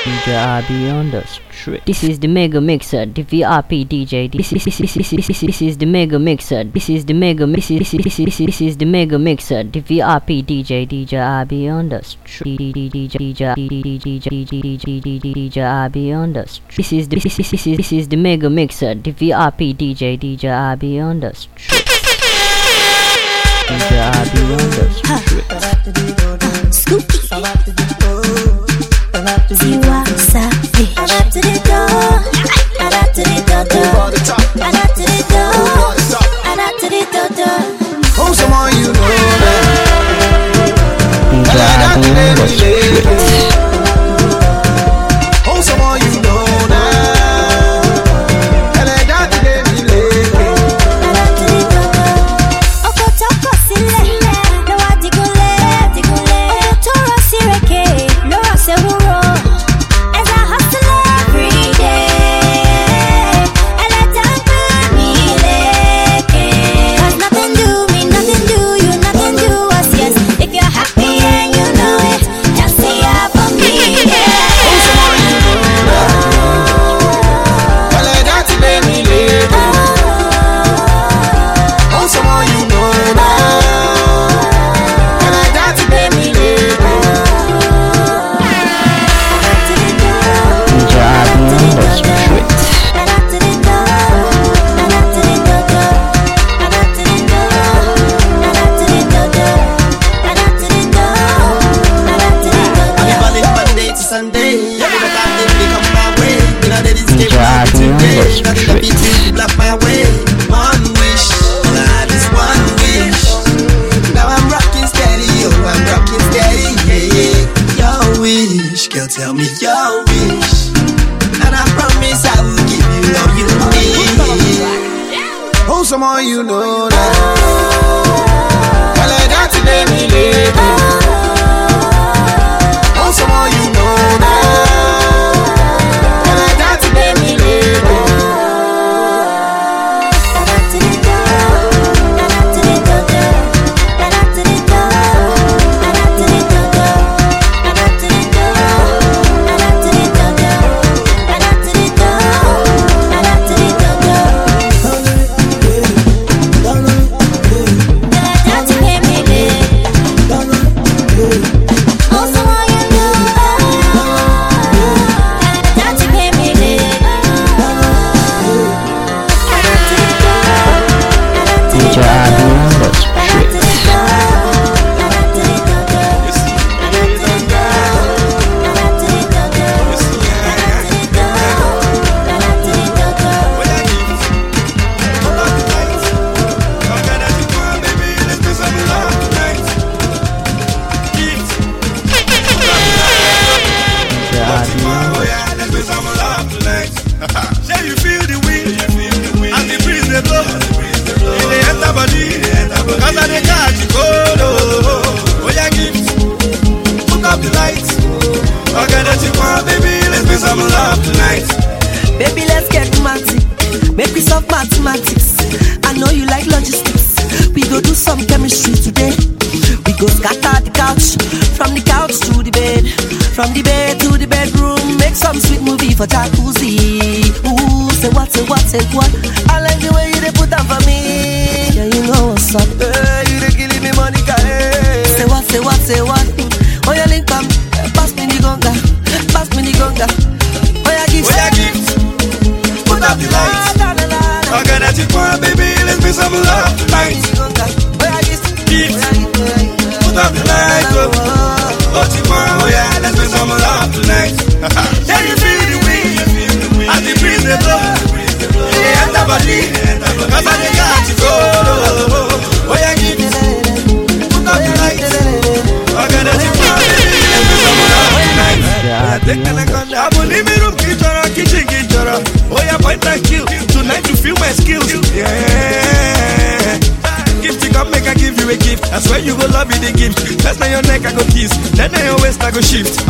DJ RB on the street. This is the mega mixer, the VRP DJ. This is, the mega mixer. This is the mega mixer. This is, the mega mixer, the VRP DJ. DJ RB on the street. DJ DJ DJ DJ DJ DJ RB on the street. This is the this is this this is the mega mixer, the VRP DJ. DJ RB on the street. DJ RB on the street. Scoopy. Tiwa Savage. You know. more you know I go shift.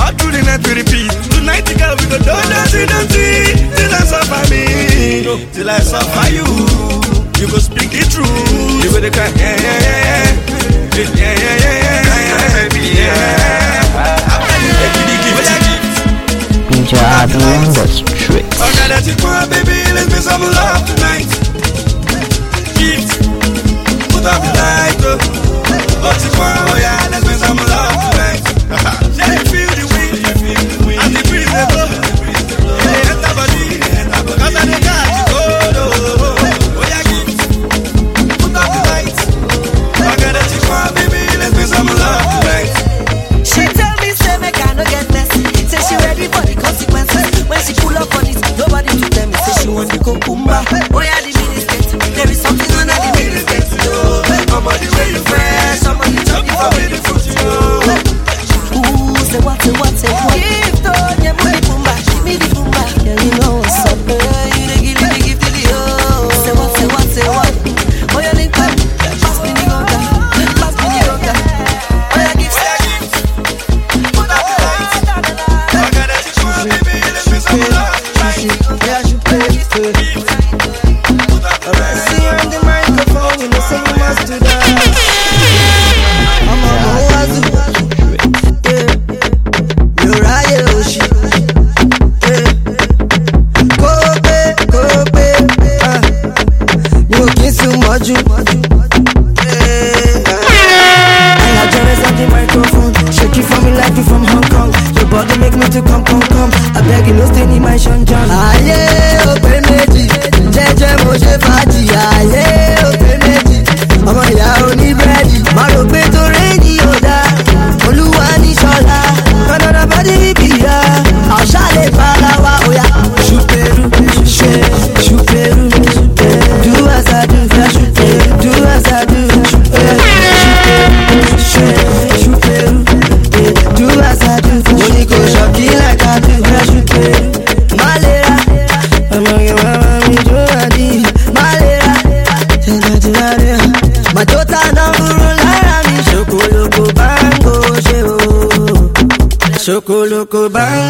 goodbye.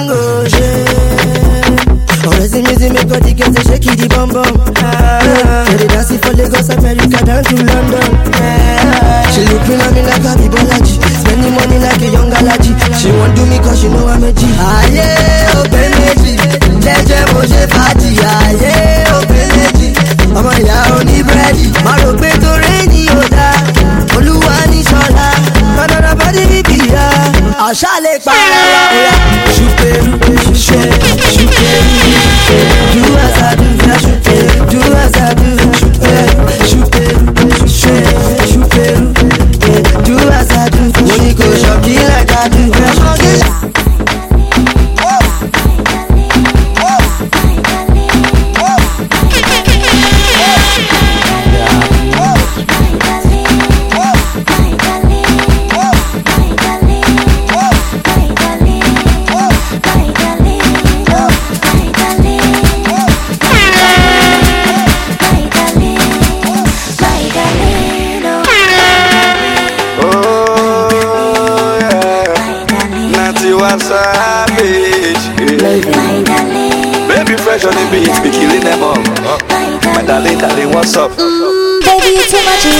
Dali, Dali, what's up? Mm, baby, it's too much of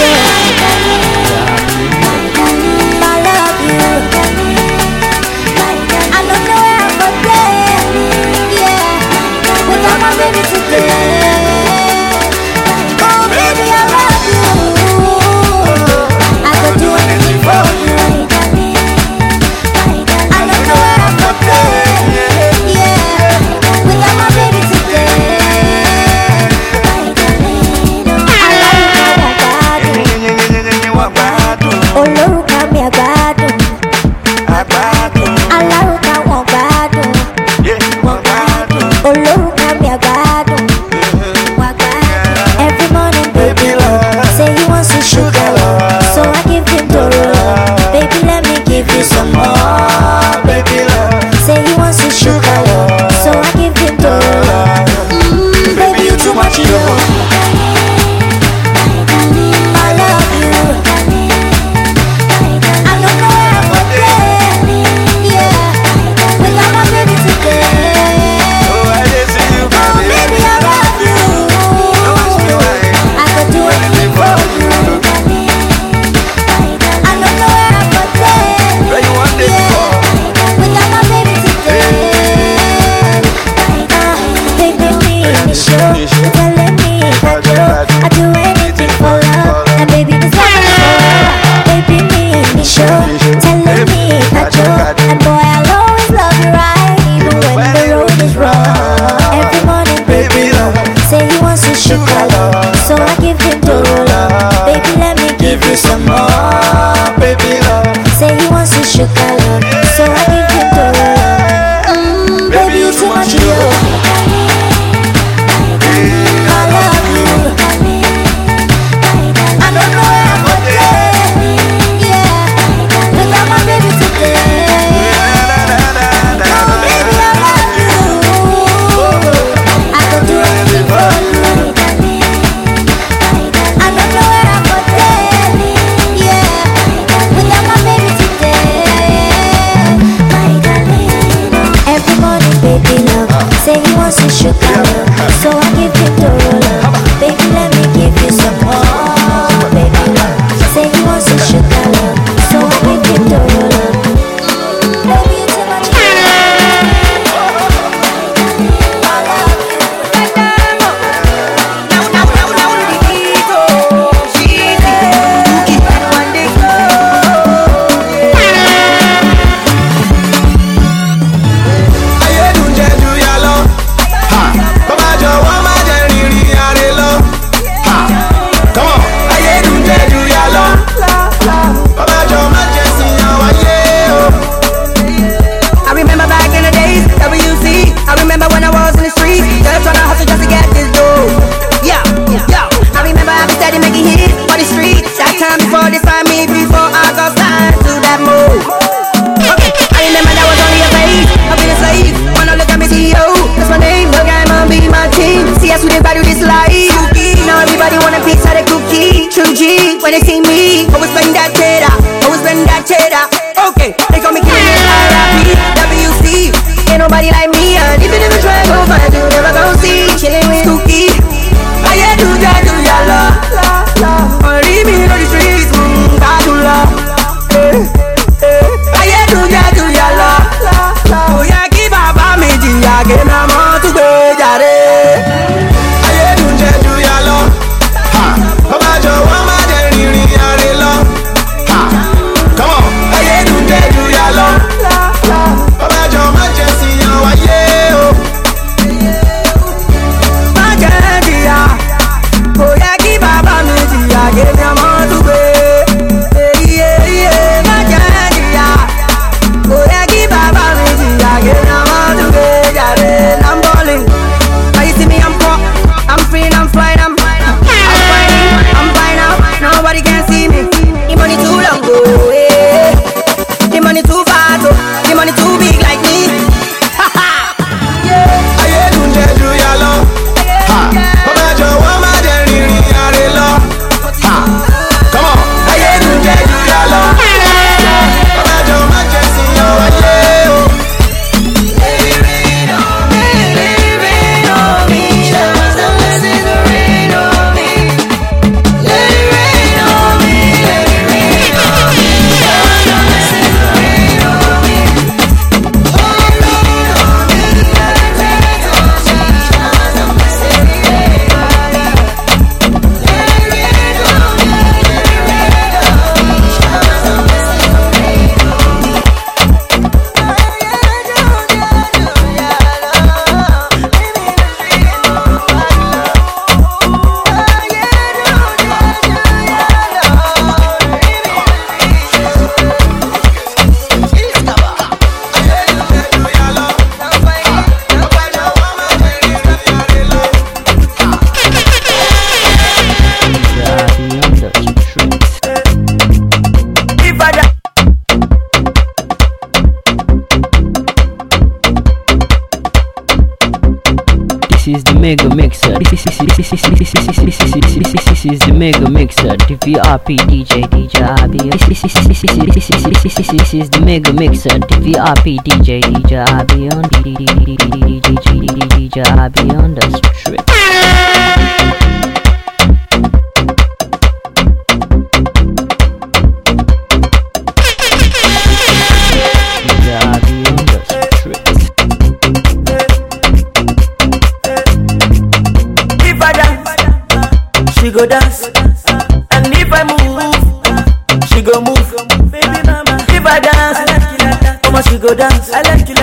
mm, I love you. I don't know how to play. Yeah, without my baby today. you got again, I'm is the mega mixer, DVRP DJ DJ RB. This is the mega mixer, DVRP DJ DJ RB on DJ DJ DJ on the strip. she go dance. And if I move, she go move. Baby mama, if I dance, mama she go dance. I like you.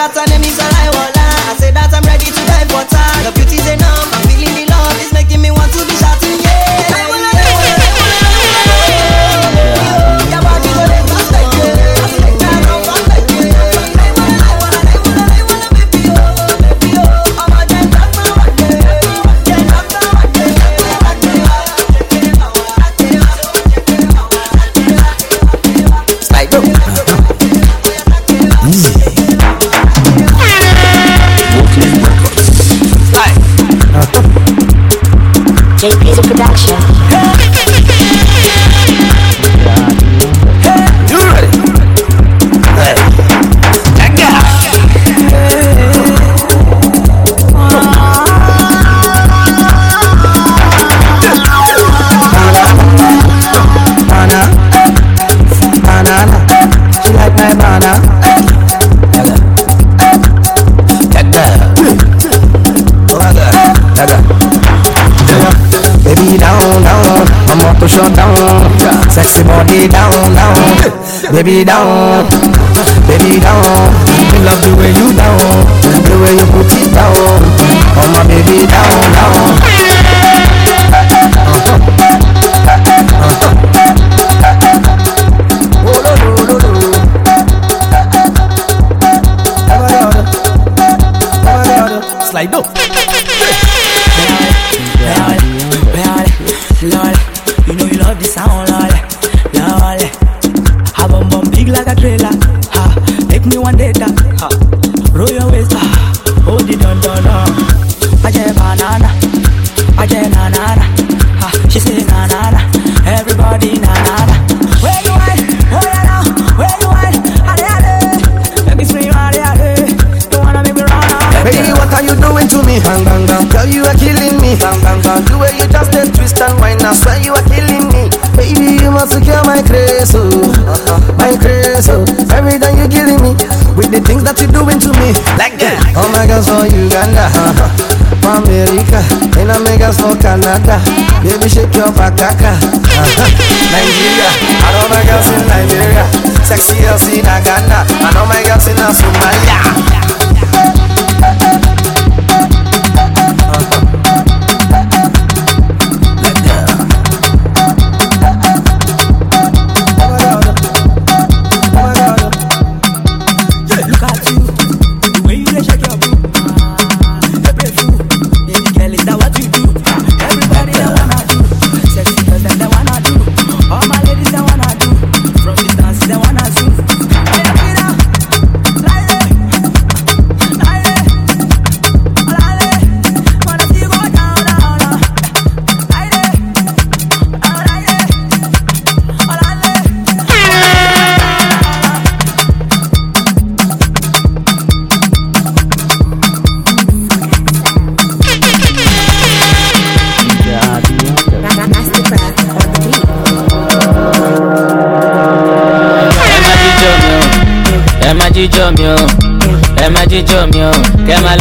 that's an baby down, baby down. Me love the way you down, the way you put it down. Oh my baby down, down. I swear you are killing me. Baby, you must secure my grace, oh, my grace, oh. Every time you killing me with the things that you're doing to me, like that. Oh my girls for Uganda, for America, and I make us for Canada. Baby, shake your bakaka. Uh-huh. Nigeria, I know my girls in Nigeria, sexy girls in Ghana, I know my girls in Somalia.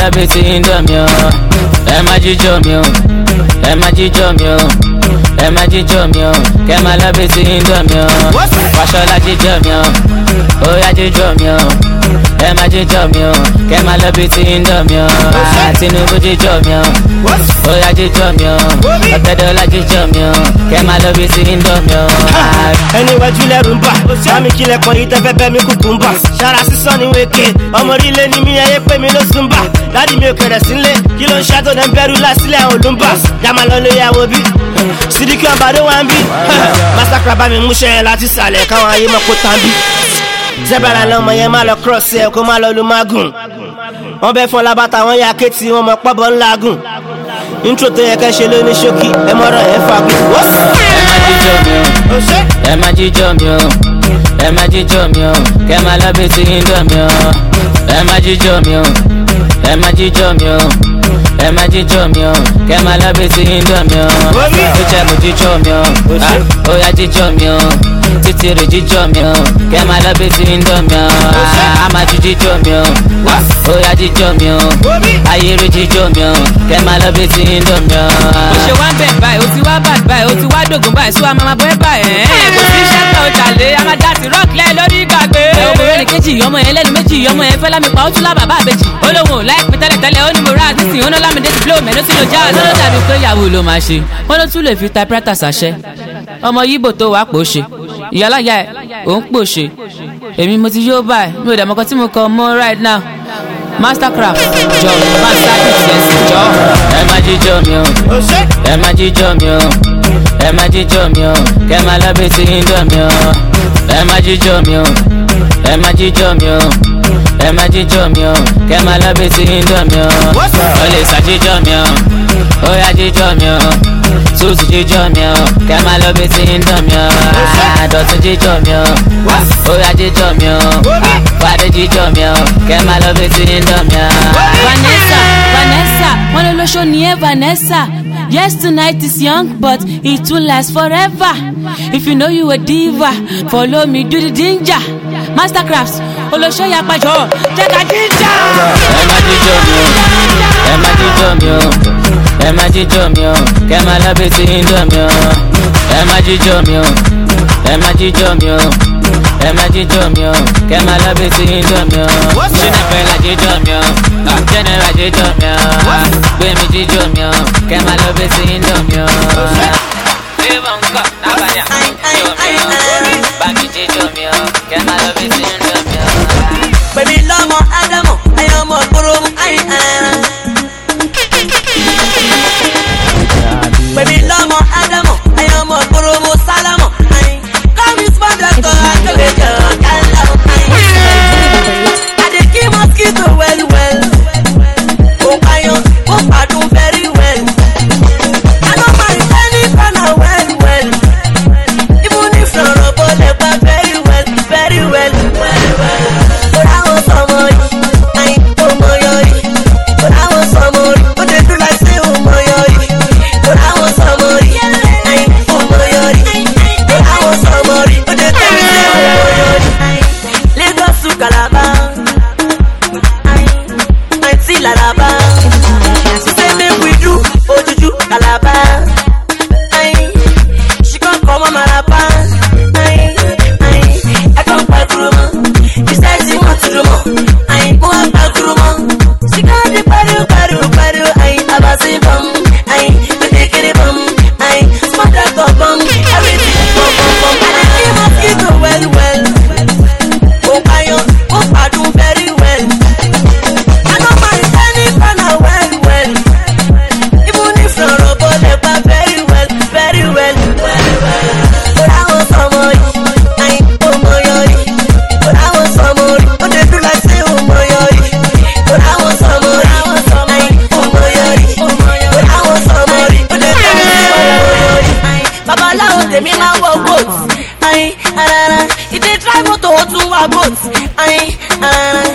Lábẹ́ tí ń dọ̀ mi o. Ẹ má jíjọ mi o. Ẹ má jíjọ mi o. Ẹ má jíjọ mi o. Kẹ má lábẹ́ tí ń dọ̀ mi o. Wàṣọlá jíjọ mi o. Ó yá jíjọ mi o ẹ má jíjọ mi o kẹ má lábẹ́ tí ń dọ̀ mi o Tinubu jíjọ mi o yá jíjọ mi o ọ̀tẹ̀dọ́lá jíjọ mi o kẹ má lábẹ́ tí ń dọ̀ mi o. ẹni wájú lẹ́rù ń bà sámi kílẹ̀ kan yìí tẹ́fẹ́ mi kúkú ń bà. Sára sísọ ní wéke ọmọ orílẹ̀ ni mi ẹyẹ pé mi ló sùn bà. Dádì mi ò kẹrẹ̀ sílé kí ló ń dẹ̀ ń bẹ̀rù lásìlẹ̀ àwọn olùmbà? Jàmà lọ lè yàwó bí. Sídìkì ọ̀bàdé wà ń bí. Masakra bá mi múṣẹ́ láti sàlẹ̀ káwọn ayé mọ̀ kó tán bí zebra lọmọ yẹn má lọ cross ẹ kó má lọ lu magun. Wọn bẹ fún labata wọn yà kéètì wọn mọ pọbọ ńlá gùn. Intro tó yẹ kẹ ṣe lé ní ṣókí ẹ mọ̀rọ̀ ẹ fagùn. ẹ. Má jíjọ mi o. Ẹ má jíjọ mi o. Kẹ má tí ń dọ̀ mi o. Ẹ má jíjọ mi o. Ẹ má jíjọ mi o. Ẹ má jíjọ mi o. Kẹ má tí ń dọ̀ mi o. Ó jẹ́ mo jíjọ mi o. Ah, ó yá jíjọ mi o títí rè jíjọ mi o. Kẹ má lábẹ́ tí ń dọ̀ mi o. Ah, á má ju jíjọ mi o. Ó yá jíjọ mi o. Ayé rè jíjọ mi o. Kẹ má lábẹ́ tí ń dọ̀ mi o. ó ṣe wá ń bẹ̀ báyìí ó ti wá bàd báyìí ó ti wá dògùn báyìí sọ àmọ́ àbọ̀ ẹ̀ báyìí. Ẹ̀ kò sí iṣẹ́ tó jalè amada ti rock lẹ́ lórí ìgbàgbé. ẹ o rẹ́ni kejì ọmọ yẹn lẹ́nu méjì ọmọ yẹn fẹ́ lámi pa ó tún lá bàbá àbèjì. ó lóun ò láì pín tẹ́lẹ̀ tẹ́lẹ̀ ó ní mo rà á sísìn ó ná lámìdé ti blow mẹ́nu tí lo já lọ́dọ̀ dàbí pé ìyàwó ló máa ṣe. Wọ́n ló tún lè fi typewriter ṣàṣẹ. ọmọ yíbò tó wàá pò ṣe ìyálàyà ẹ̀ òun pò ṣe èmi mo ti yóò báyìí mi ò mọ́kàn tí mo kọ mọ́ right now. Mastercraft jọ master business jọ. ẹ má jíjọ mi o. Ẹ má jíjọ mi o. Ẹ má jíjọ mi o. Kẹ má lábẹ́ ń dọ̀ mi o. Ẹ má jíjọ mi o. Ẹ má jíjọ mi o. Ẹ má jíjọ mi o. Kẹ má lábẹ́ ń dọ̀ mi o. Ó lè ṣàjíjọ mi o ó yá jíjọ mi o tútù jíjọ mi o kẹ má lábẹ́ tí ń dọ̀ mi o àdọ̀tún jíjọ mi o ó yá jíjọ mi o fàdé jíjọ mi o kẹ má lábẹ́ tí ń dọ̀ mi o. Vanessa, Vanessa, one of those show near Vanessa. Yes, tonight is young, but it will last forever. If you know you a diva, follow me, do the danger. Mastercrafts, olóṣó yapa jọ, jẹ́ka jíjà. ẹ má jíjọ mi o ẹ má jíjọ mi o ẹ má jíjọ mi o kẹ má lábẹ́ tí ń dọ̀ mi o. Ẹ má jíjọ mi o ẹ má jíjọ mi o. Ẹ má jíjọ mi o kẹ má lábẹ́ tí ń dọ̀ mi o. Ṣínà fẹ́ la jíjọ mi o? Jẹ́nẹ́ra jíjọ mi o. Gbẹ̀mí jíjọ mi o kẹ má lábẹ́ tí ń dọ̀ mi o. Fíìmù nǹkan nábàdà jíjọ mi o báńkì jíjọ mi o Baby lọ́mọ I uh,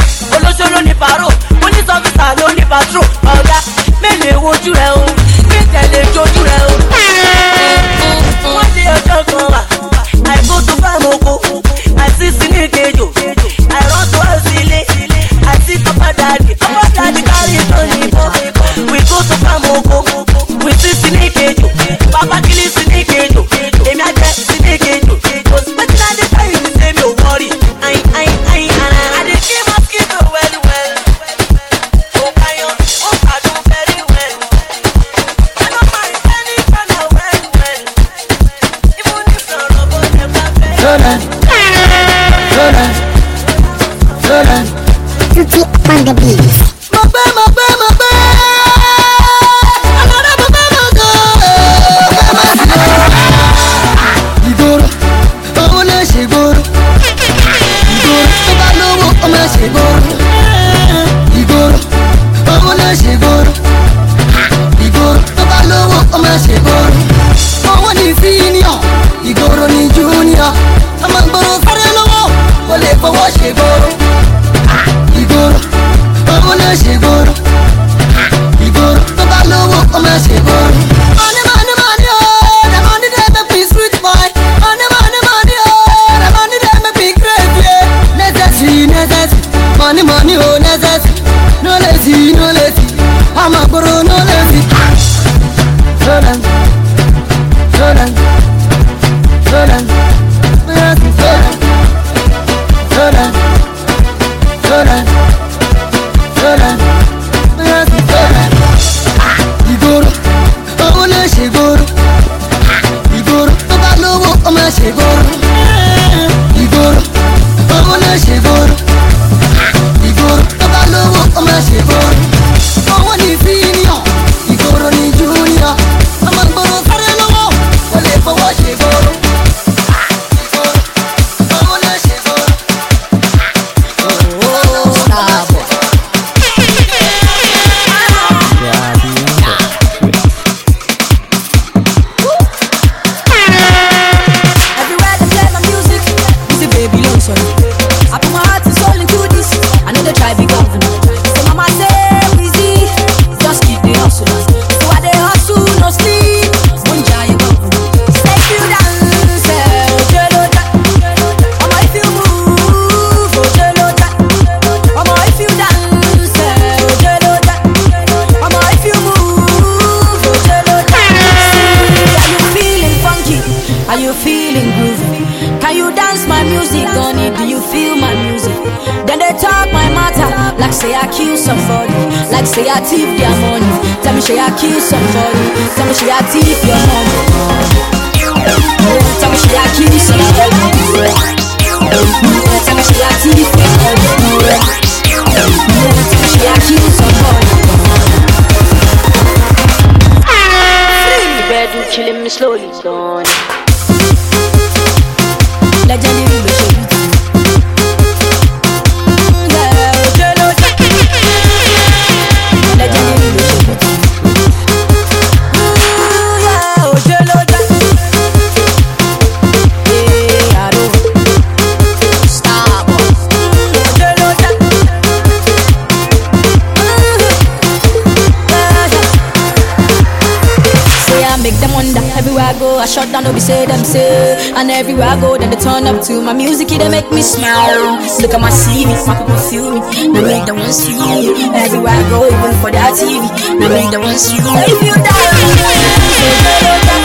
down, be say them say. And everywhere I go, then they turn up to my music, it they make me smile. Look at my CV, my people feel me. Now me the ones feel me. Everywhere I go, even for that TV. Now me the ones feel me. If you die,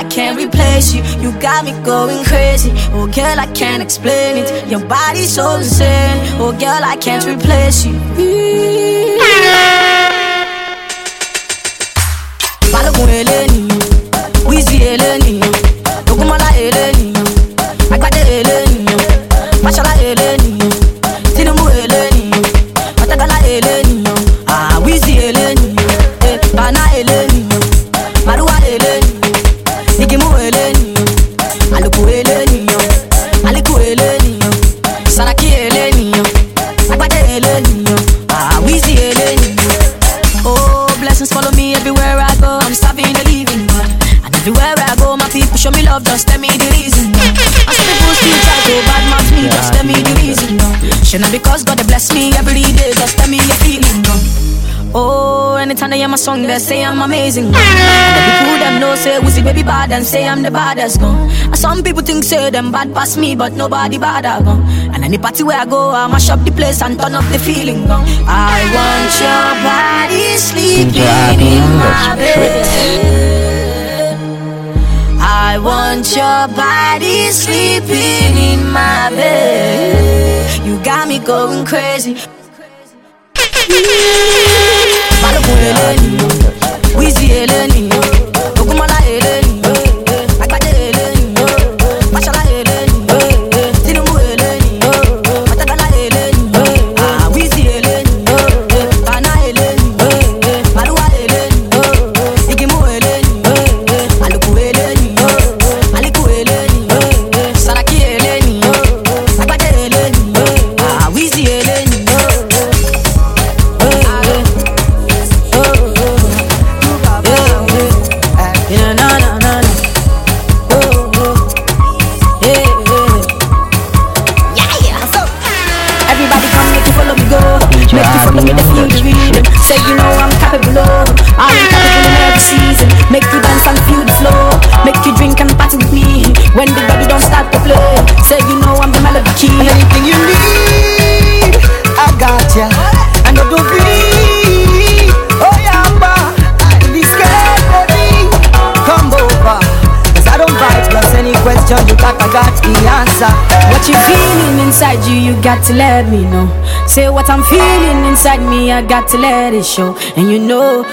I can't replace you. You got me going crazy. Oh, girl, I can't explain it. Your body's so insane. Oh, girl, I can't replace you. balógun Should not because God bless me every day. Just tell me your feeling. Oh, anytime they hear my song, they say I'm amazing. The people them know say Wizzy baby bad and say I'm the baddest. And some people think say them bad past me, but nobody bad. No. And any party where I go, I mash up the place and turn up the feeling. No. I want your body sleeping in my bed. I want your body sleeping in my bed. You got me going crazy. Wizzy eléníyàn, got to let me know. Say what I'm feeling inside me, I got to let it show. And you know,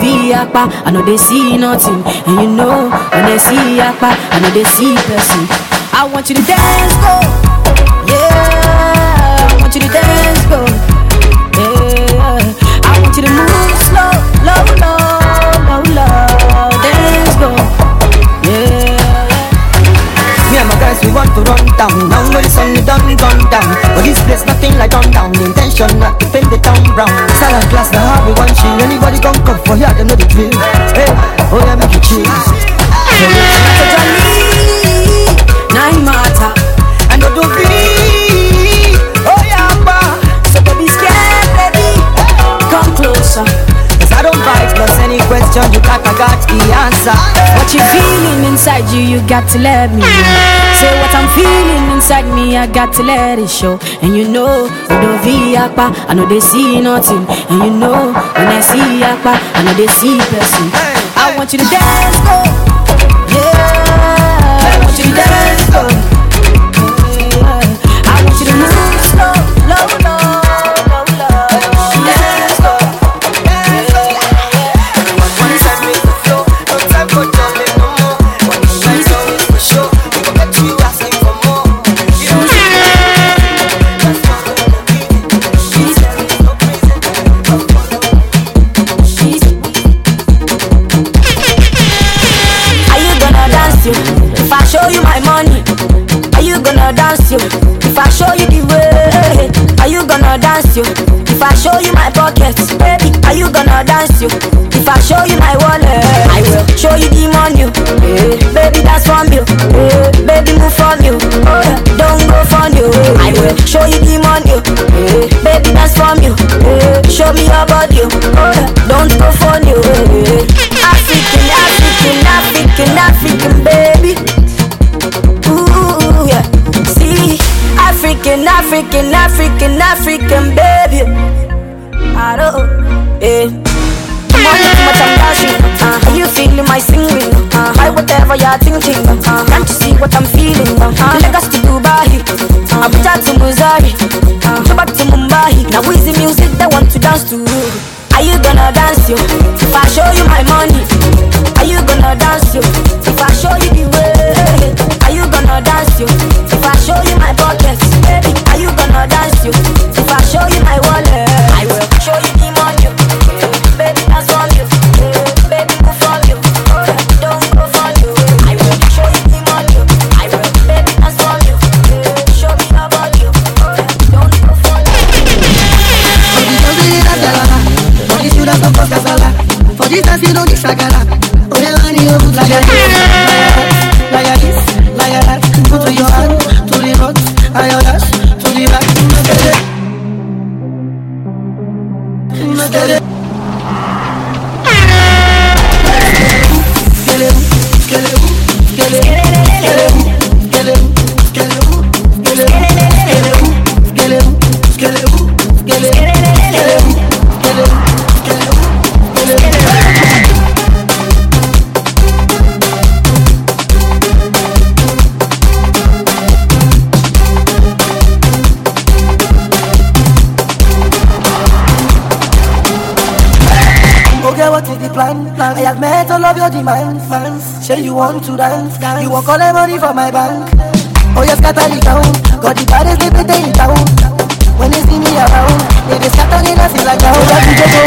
see akpa, I know they see nothing. And you know, when they see akpa, I know they see person. I want you to dance, go. Yeah, I want you to dance, go. Yeah, I want you to move slow, low, low, low, want to run down Now when the sun is done, gone down. But this place nothing like on down. The Intention not to paint the town brown. Style and class, now how we she Anybody gon' come for here, they know the drill Hey, oh yeah, make it chill So it's not a Nine matter. And don't do Oh yeah, bah So baby, scared, baby. Come closer. I don't bite, plus any question you got, I got the answer. What you feeling inside you, you got to let me know. Say what I'm feeling inside me, I got to let it show. And you know, Odo V Akpa, I know they see nothing. And you know, when I see Akpa, I know they see person. I want you to dance, go. Show you my pockets, baby, are you gonna dance you? If I show you my wallet, I will show you the money. eh, baby, that's from you. eh, baby, move from you. Oh, yeah, don't go from you. I will show you the money. eh, baby, that's from you. show me your body. Oh, yeah, don't go from you. eh. African, African, African, African, baby. Ooh, yeah. See, African, African, African, African, baby. Eh. Money too much I'm dashing. Uh, are you feeling my singing? Uh, buy whatever you're thinking. Uh, can't you see what I'm feeling? Uh, Lagos to Dubai, uh, Abuja to Muzari, uh, back to Mumbai. Now easy music they want to dance to. Are you gonna dance you? If I show you my money, are you gonna dance you? If I show you the way, are you gonna dance you? If I show you my pockets, baby, are you gonna dance you? If I show you my wallet, shagala yeah, man, you look like a Like a this, like a that Put your hand to the And Say you want to dance, dance. You want all the money from my bank. Oh, you scatter the town. Got the baddest they in town. When they see me around, they just scatter the dance like now. That's the jojo.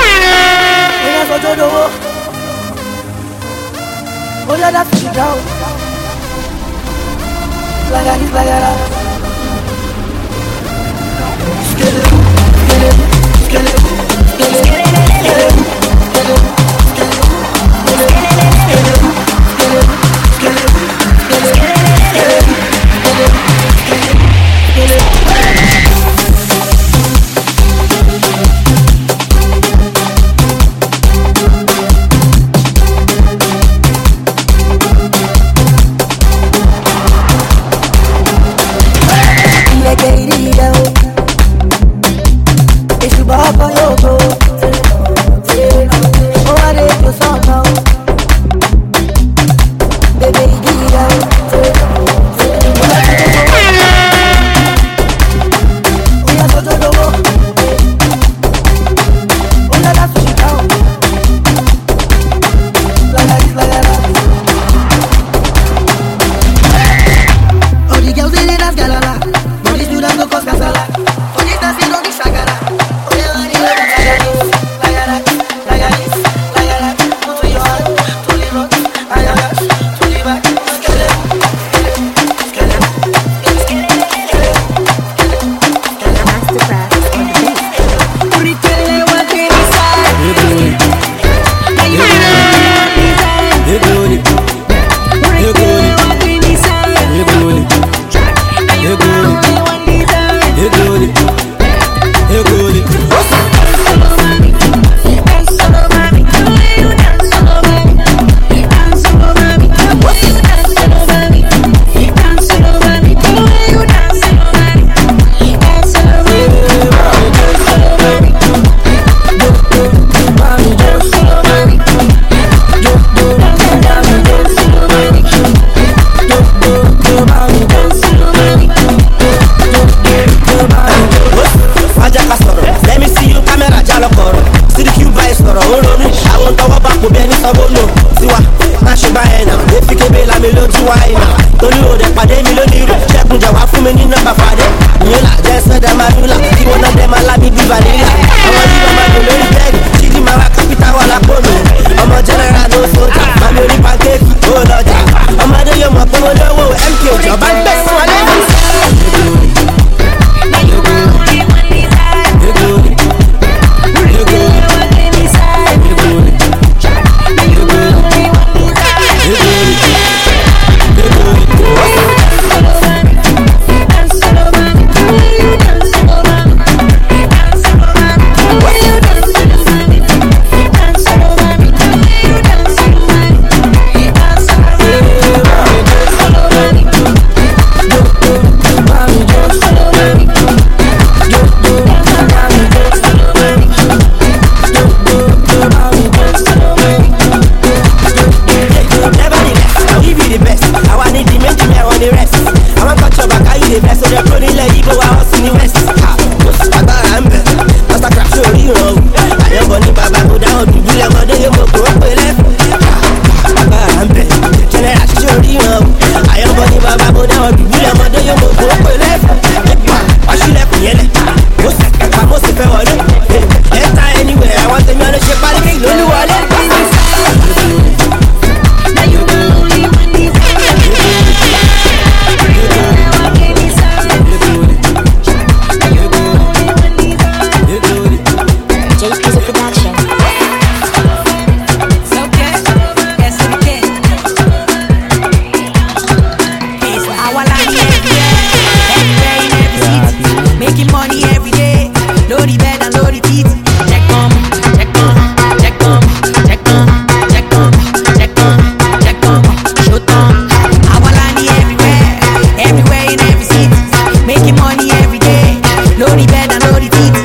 Yeah, so jojo. Oh, yeah, that's the ground. Like a this, like a that. Skeleton, skeleton, skeleton. àìnà torí òde pàdé mi lónìí rẹ̀ ṣẹ́kùn jàwá fún mi ní nọ́mbà fàdé. yìnyín jẹ́ sọ́dà máa yún là náà dẹ́ máa lábí bí vanilla. àwọn yìí dolo load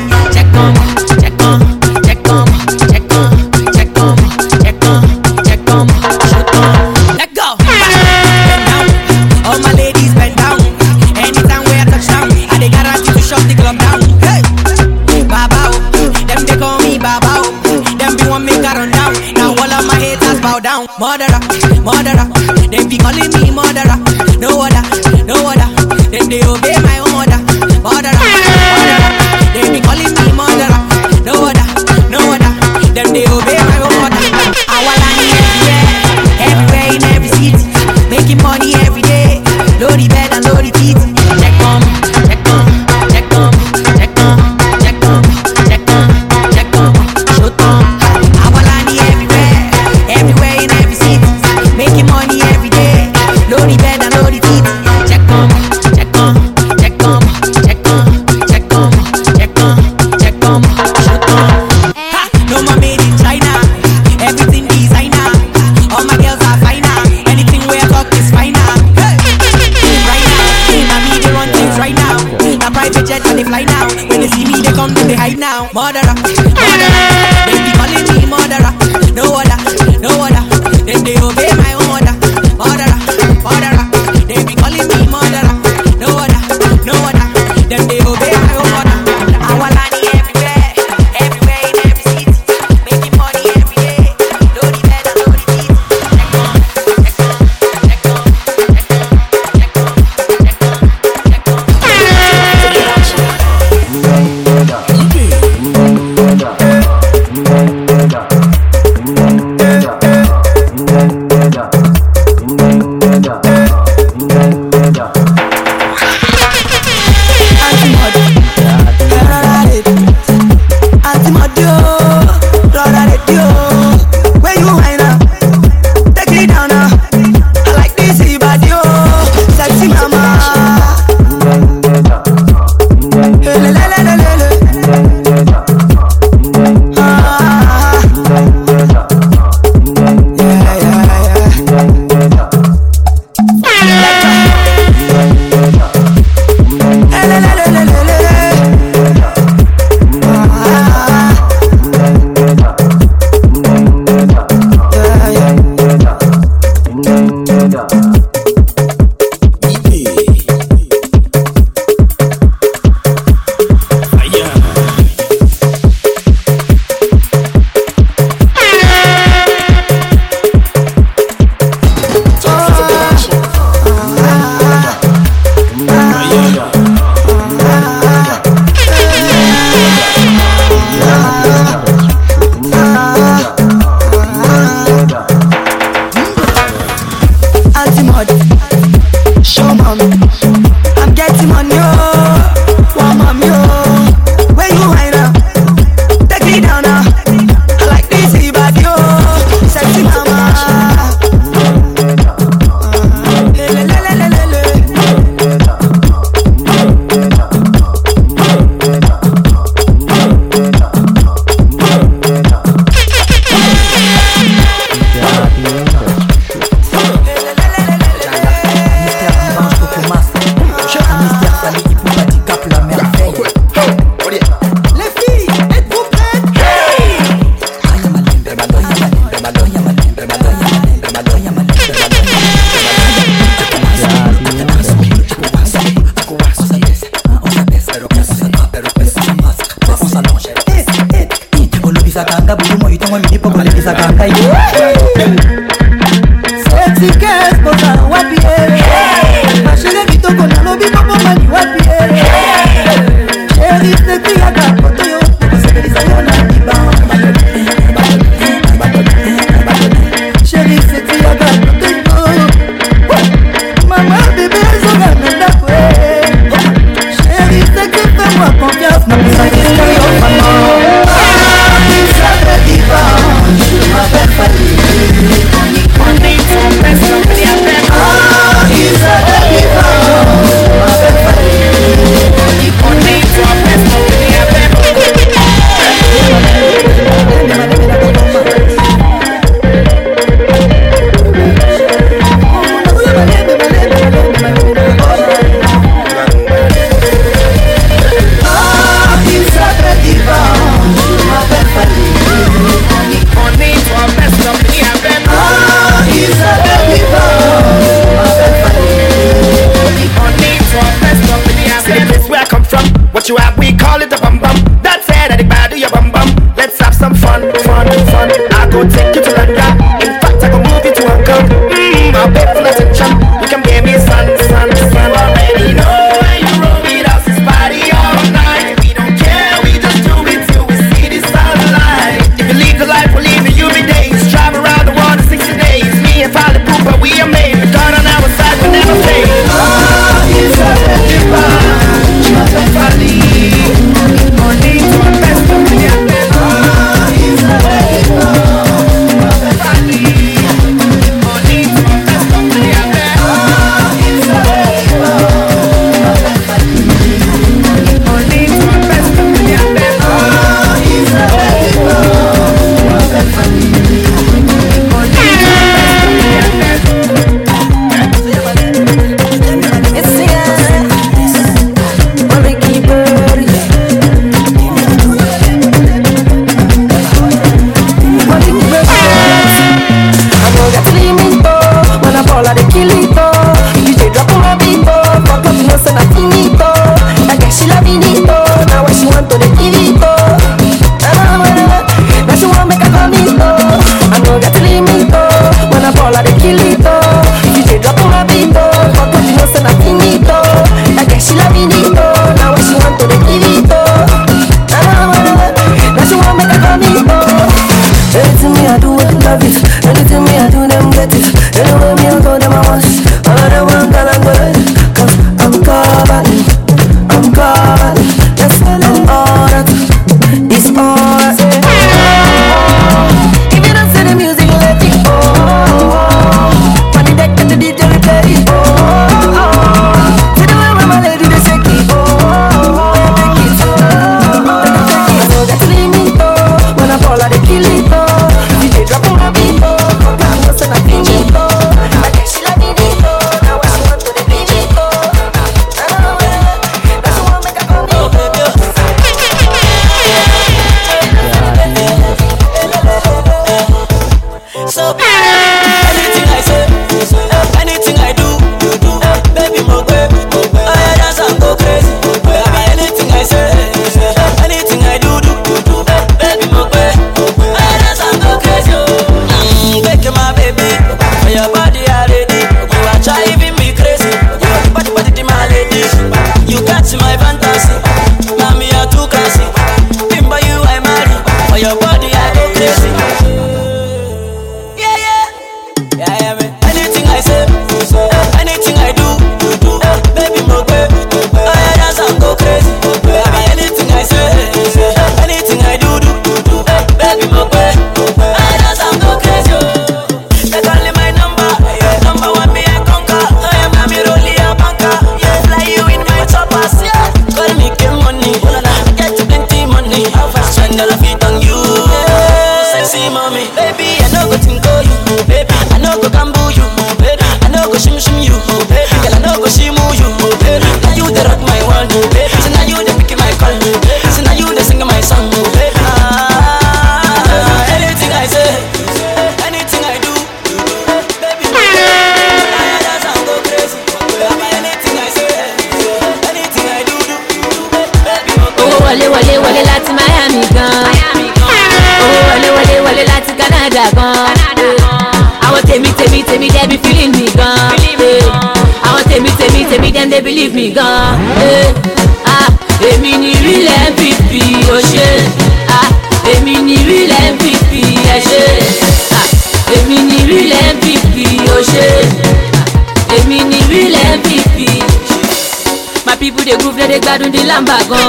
gbádùn di lamba gan.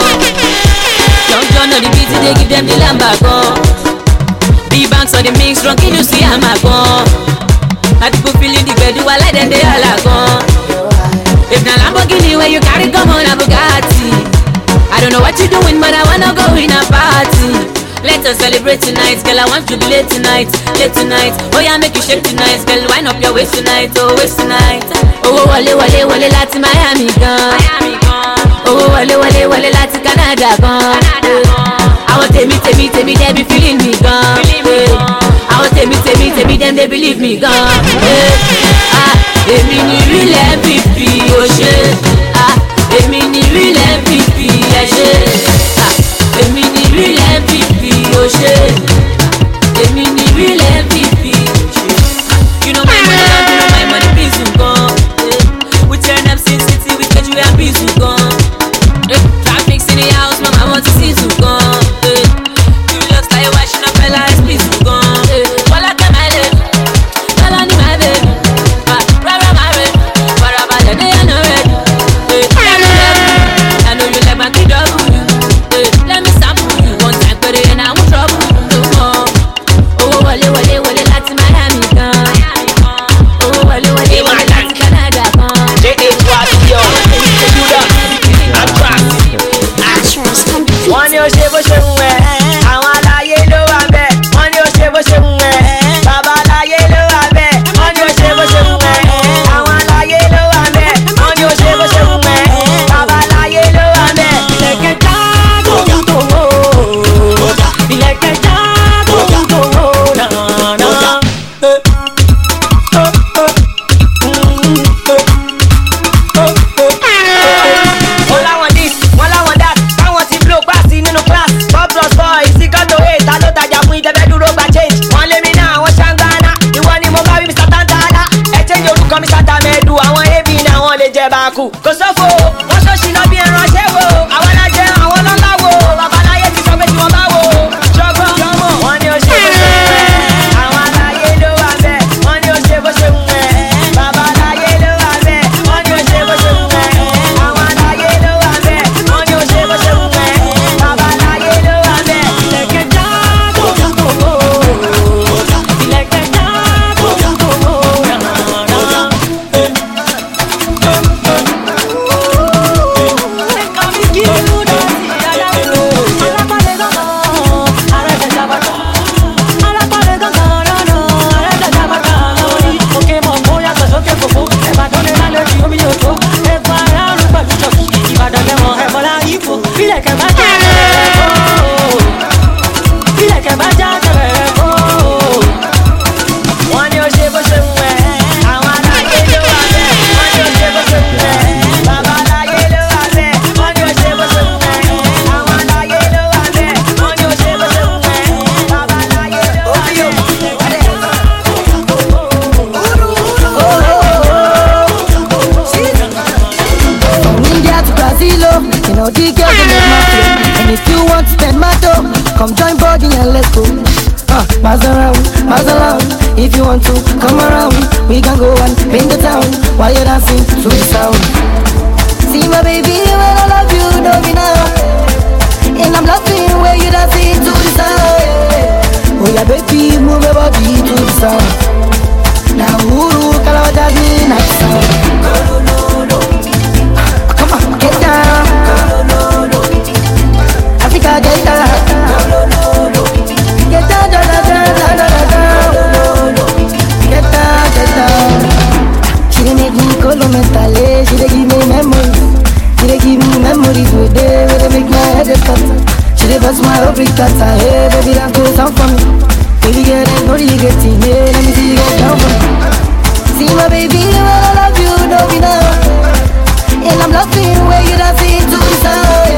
jọjọ náà on the beat, they give them the lamba gan. big banks on the mix run kí ni sí àmà gan. my people feeling the bed, do I like them? They hala gan. if na lamborghini where you carry come on na bugatti. i don't know what you doing but i wanna go in a party. Let us celebrate tonight, girl. I want to be late tonight, late tonight. Oh yeah, make you shake tonight, girl. Wine up your waist tonight, oh waist tonight. Oh, oh wale wale wale láti Miami gan. Miami Oh, owó wọlé wọlé wọlé láti Canada eh, gan. Àwọn tèmi tèmi tèmi dem be feeling me gan. Eh, àwọn tèmi tèmi tèmi dem dey believe me gan. Eh, ah, èmi ni real MVP ah, ah, o ṣe. Èmi ni real MVP ẹ ṣe. Èmi ni real MVP o ṣe. Èmi ni real MVP. Pass around, pass around. If you want to come around, we can go and paint the town while you're dancing to the sound. See my baby, when I love you, know me now. And I'm loving when you dancing to the sound. Oh yeah, baby, move your body to the sound. Now, Uru, Kalawa, Jazmee, nice sound. Come on, get down. Africa, get down. Scatter. She dey bust my brick data. Hey, baby, to the sound for me. Baby girl, there's no regretting. Hey, let me see you get down for me. See my baby, I love you, know me now. And I'm loving where you dancing to the sound.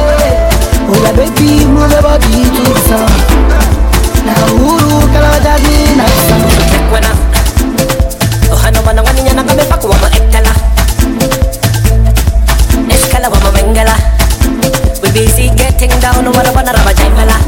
Oh yeah, baby, move your body to the sound. Now, Uru, Kalawa, Jazmee, nice sound. Buena. Ohana wana wani nyana kame paku wama ektala. down, what up on the rubber, jam,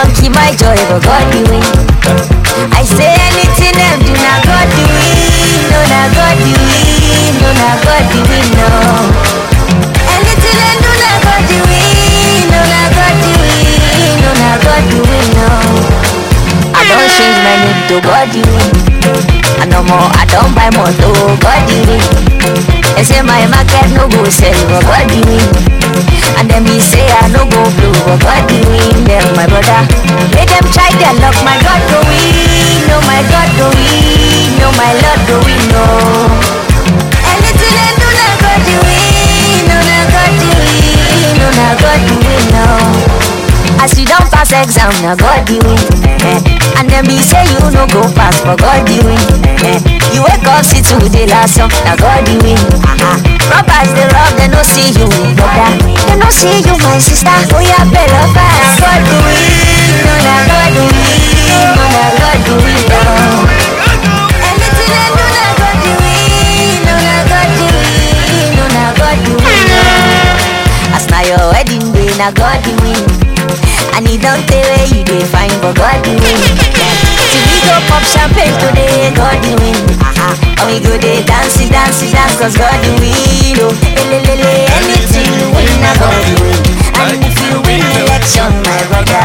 Keep my joy, but God the way. I say anything them do not God the way. No, not God the way. No, not God the way, no. Anything them do not God way. No, not God way. No, not God way, no. I don't change my name to God way. I no more, I don't buy more to God way. They say my market no go sell, but God way. My brother, let them try their luck. My God go win, no my God go win, no my Lord go win, no. Anything they do, na God the way, no na God the way, no na God the way, no. As you don't pass exam, na God way. Eh. And then be say you no go pass, for God way. Eh. You wake up, see to the last song, na God the. Uh-huh. Robbers they rob, they no see you, brother. They no see you, my sister. Oh yeah, better. Na God the way, no na God the way, no na God the no. Anything they do, na God the way, no na God the way, no na God the no. As na your wedding day, na God the way. And he don't tell where you dey find, but God the win. Till we go pop champagne today, God the win. And we go dey dance, dance, dance, cause God the win. Oh, elelele, anything you win, na God the win. And if you win election, my brother,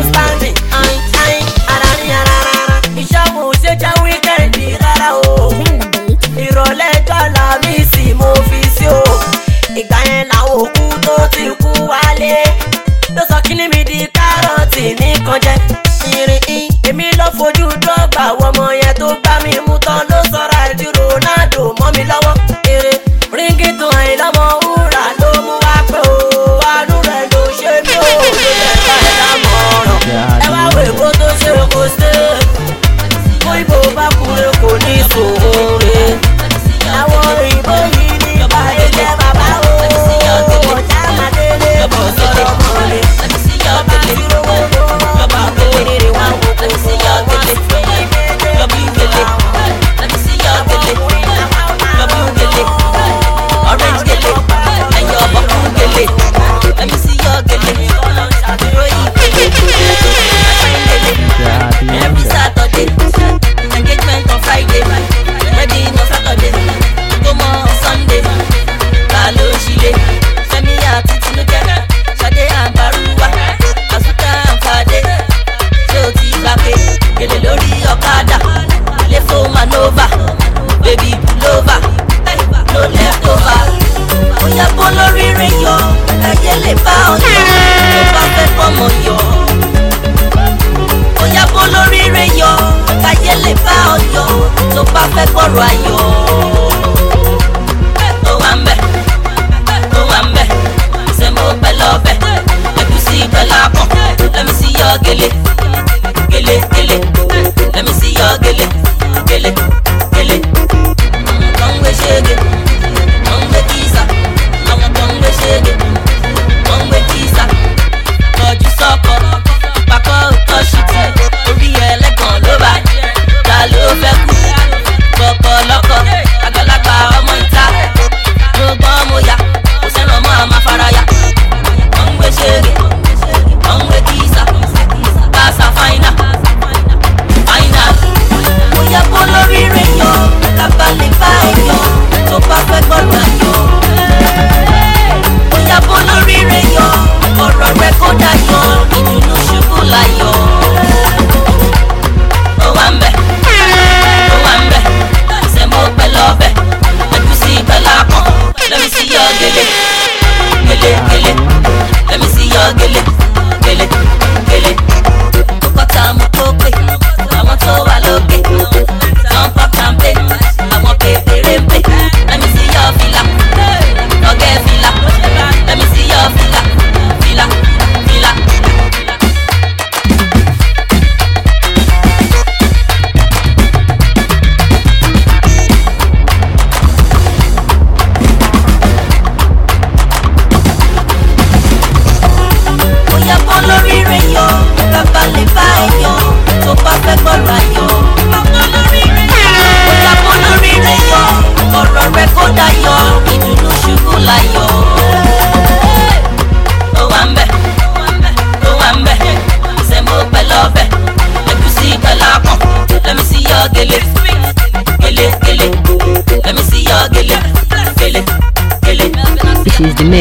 you standing. Ayin ayin ara ni ara rárá ìṣọ́gun ṣe jẹ́ wíkẹ́ndì rárá o. Ìrọ̀lẹ́ jọ̀la mi sì mo fi sí o. Ìgbà yẹn làwọn òkú tó ti kú wálé. Ló sọ kí ni mi di kárọ̀tì nìkan jẹ. Irin in èmi ló fojú dán.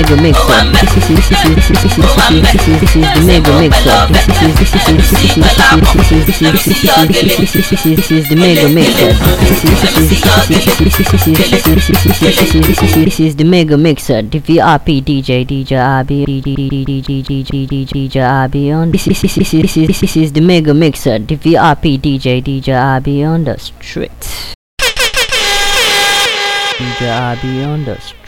the mix up. This is this is this is this is this is this is the mega mix up. This is this is this is this is this is this is this is this is this is this is the mega mix up. This is this is this is this is this is this is this is this is this is this is the mega mixer. The VRP DJ DJ RB DJ RB on. This is this is this is this is the mega mixer. The VRP DJ DJ RB on the street. DJ RB on the street.